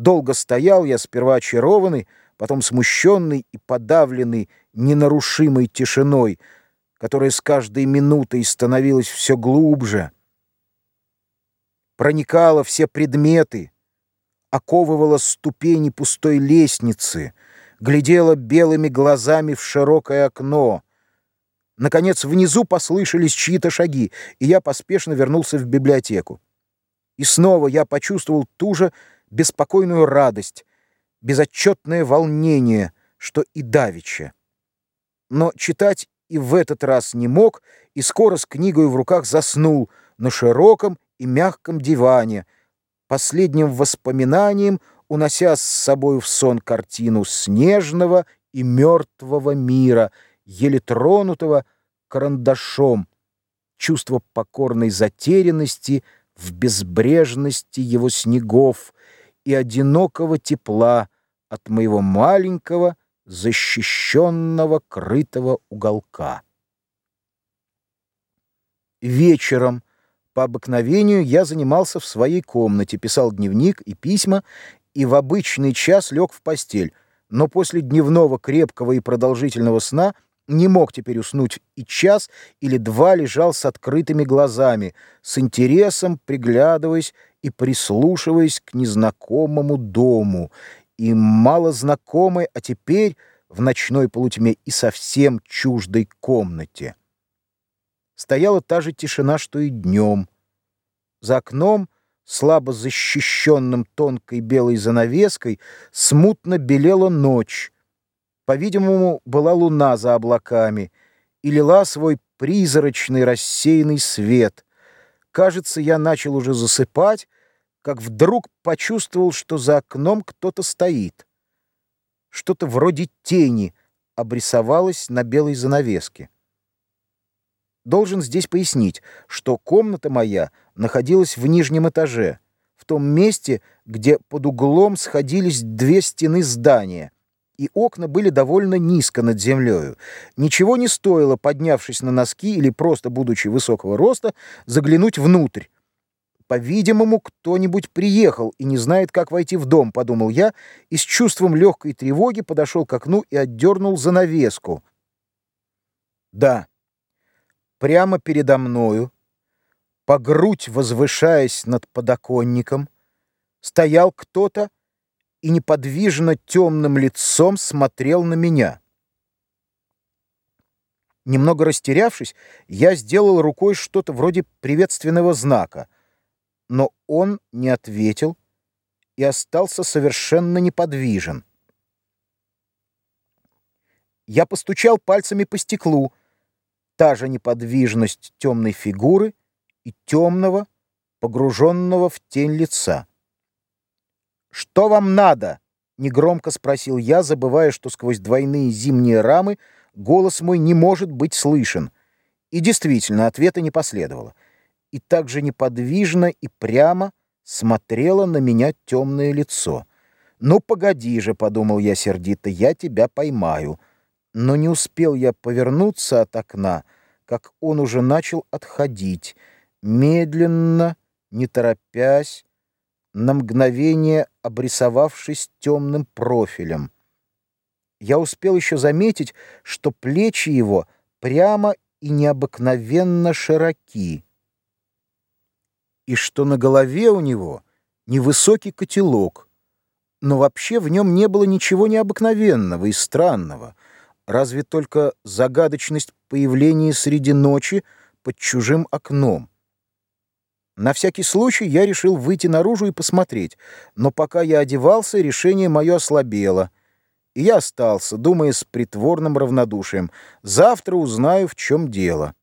Долго стоял я, сперва очарованный, потом смущенный и подавленный ненарушимой тишиной, которая с каждой минутой становилась все глубже, проникала все предметы, оковывала ступени пустой лестницы, глядела белыми глазами в широкое окно. Наконец, внизу послышались чьи-то шаги, и я поспешно вернулся в библиотеку. И снова я почувствовал ту же беспокойную радость, безотчетное волнение, что и давеча. Но читать и в этот раз не мог, и скоро с книгой в руках заснул на широком и мягком диване, последним воспоминанием унося с собой в сон картину снежного и мертвого мира, еле тронутого карандашом, чувство покорной затерянности в безбрежности его снегов, и одинокого тепла от моего маленького, защищенного, крытого уголка. Вечером, по обыкновению, я занимался в своей комнате, писал дневник и письма, и в обычный час лег в постель, но после дневного крепкого и продолжительного сна не мог теперь уснуть и час или два лежал с открытыми глазами, с интересом приглядываясь и прислушиваясь к незнакомому дому, и малознакомой, а теперь в ночной полутьме и совсем чуждой комнате. Стояла та же тишина, что и днем. За окном, слабо защищенным тонкой белой занавеской, смутно белела ночь. По-видимому, была луна за облаками и лила свой призрачный рассеянный свет — Кажется, я начал уже засыпать, как вдруг почувствовал, что за окном кто-то стоит. Что-то вроде тени обрисовалось на белой занавеске. Должен здесь пояснить, что комната моя находилась в нижнем этаже, в том месте, где под углом сходились две стены здания — и окна были довольно низко над землею. Ничего не стоило, поднявшись на носки или просто будучи высокого роста, заглянуть внутрь. По-видимому, кто-нибудь приехал и не знает, как войти в дом, подумал я, и с чувством легкой тревоги подошел к окну и отдернул занавеску. Да, прямо передо мною, по грудь возвышаясь над подоконником, стоял кто-то, и неподвижно темным лицом смотрел на меня. Немного растерявшись, я сделал рукой что-то вроде приветственного знака, но он не ответил и остался совершенно неподвижен. Я постучал пальцами по стеклу, та же неподвижность темной фигуры и темного, погруженного в тень лица. «Что вам надо?» — негромко спросил я, забывая, что сквозь двойные зимние рамы голос мой не может быть слышен. И действительно, ответа не последовало. И так же неподвижно и прямо смотрело на меня темное лицо. «Ну, погоди же», — подумал я сердито, — «я тебя поймаю». Но не успел я повернуться от окна, как он уже начал отходить, медленно, не торопясь, на мгновение обрисовавшись темным профилем. Я успел еще заметить, что плечи его прямо и необыкновенно широки, и что на голове у него невысокий котелок, но вообще в нем не было ничего необыкновенного и странного, разве только загадочность появления среди ночи под чужим окном. На всякий случай я решил выйти наружу и посмотреть, но пока я одевался, решение мое ослабело. И я остался, думая с притворным равнодушием. Завтра узнаю, в чем дело.